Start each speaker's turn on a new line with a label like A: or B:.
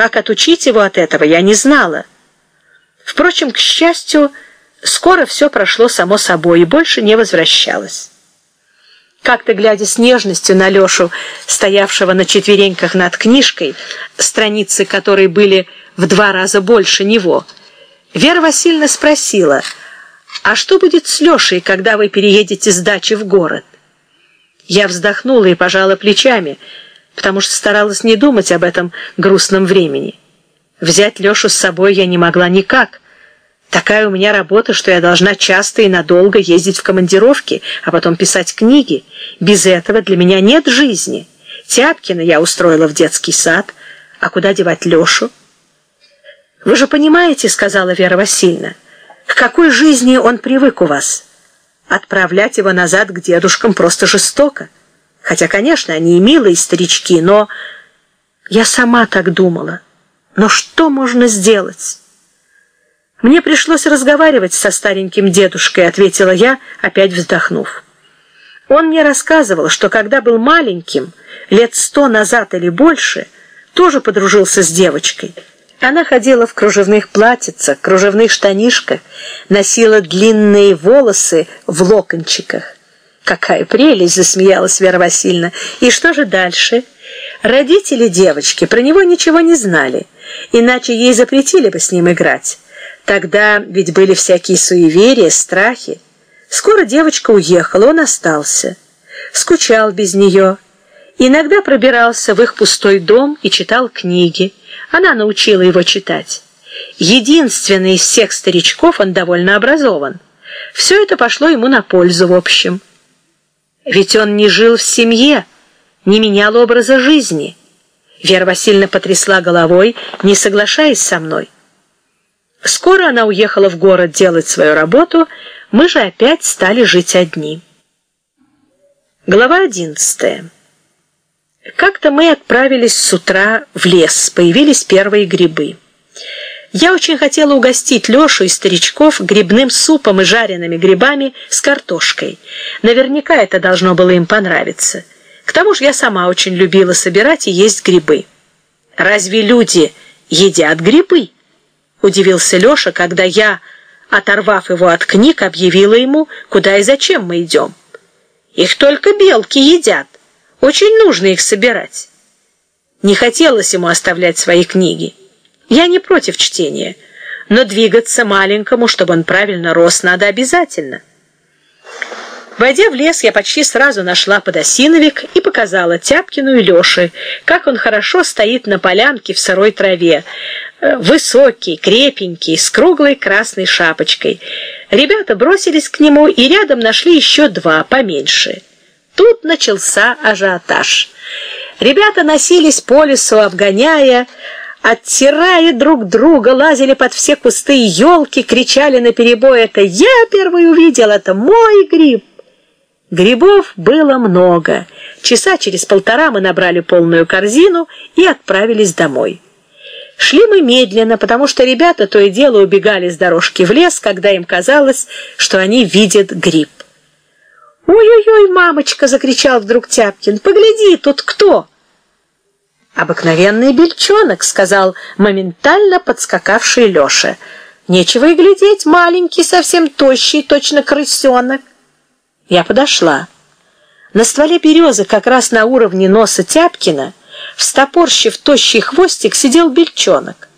A: Как отучить его от этого, я не знала. Впрочем, к счастью, скоро все прошло само собой и больше не возвращалось. Как-то, глядя с нежностью на Лешу, стоявшего на четвереньках над книжкой, страницы которой были в два раза больше него, Вера Васильевна спросила, «А что будет с Лешей, когда вы переедете с дачи в город?» Я вздохнула и пожала плечами, потому что старалась не думать об этом грустном времени. Взять Лешу с собой я не могла никак. Такая у меня работа, что я должна часто и надолго ездить в командировки, а потом писать книги. Без этого для меня нет жизни. Тяпкина я устроила в детский сад, а куда девать Лешу? «Вы же понимаете, — сказала Вера Васильевна, — к какой жизни он привык у вас? Отправлять его назад к дедушкам просто жестоко. Хотя, конечно, они и милые старички, но... Я сама так думала. Но что можно сделать?» «Мне пришлось разговаривать со стареньким дедушкой», — ответила я, опять вздохнув. Он мне рассказывал, что когда был маленьким, лет сто назад или больше, тоже подружился с девочкой. Она ходила в кружевных платьицах, кружевных штанишках, носила длинные волосы в локончиках. «Какая прелесть!» — засмеялась Вера Васильевна. «И что же дальше?» Родители девочки про него ничего не знали, иначе ей запретили бы с ним играть. Тогда ведь были всякие суеверия, страхи. Скоро девочка уехала, он остался. Скучал без нее. Иногда пробирался в их пустой дом и читал книги. Она научила его читать. Единственный из всех старичков он довольно образован. Все это пошло ему на пользу в общем. Ведь он не жил в семье, не менял образа жизни. Вера Васильевна потрясла головой, не соглашаясь со мной. Скоро она уехала в город делать свою работу, мы же опять стали жить одни. Глава одиннадцатая. Как-то мы отправились с утра в лес, появились первые грибы. Я очень хотела угостить Лешу и старичков грибным супом и жареными грибами с картошкой. Наверняка это должно было им понравиться. К тому же я сама очень любила собирать и есть грибы. Разве люди едят грибы? Удивился Леша, когда я, оторвав его от книг, объявила ему, куда и зачем мы идем. Их только белки едят. Очень нужно их собирать. Не хотелось ему оставлять свои книги. Я не против чтения, но двигаться маленькому, чтобы он правильно рос, надо обязательно. Войдя в лес, я почти сразу нашла подосиновик и показала Тяпкину и Лёше, как он хорошо стоит на полянке в сырой траве, э, высокий, крепенький, с круглой красной шапочкой. Ребята бросились к нему и рядом нашли еще два, поменьше. Тут начался ажиотаж. Ребята носились по лесу, обгоняя, оттирая друг друга, лазили под все кусты и елки, кричали наперебой «Это я первый увидел, это мой гриб!» Грибов было много. Часа через полтора мы набрали полную корзину и отправились домой. Шли мы медленно, потому что ребята то и дело убегали с дорожки в лес, когда им казалось, что они видят гриб. «Ой-ой-ой, мамочка!» — закричал вдруг Тяпкин. «Погляди, тут кто?» «Обыкновенный бельчонок», — сказал моментально подскакавший Леша. «Нечего и глядеть, маленький, совсем тощий, точно крысенок». Я подошла. На стволе березы, как раз на уровне носа Тяпкина, встопорщив тощий хвостик, сидел бельчонок.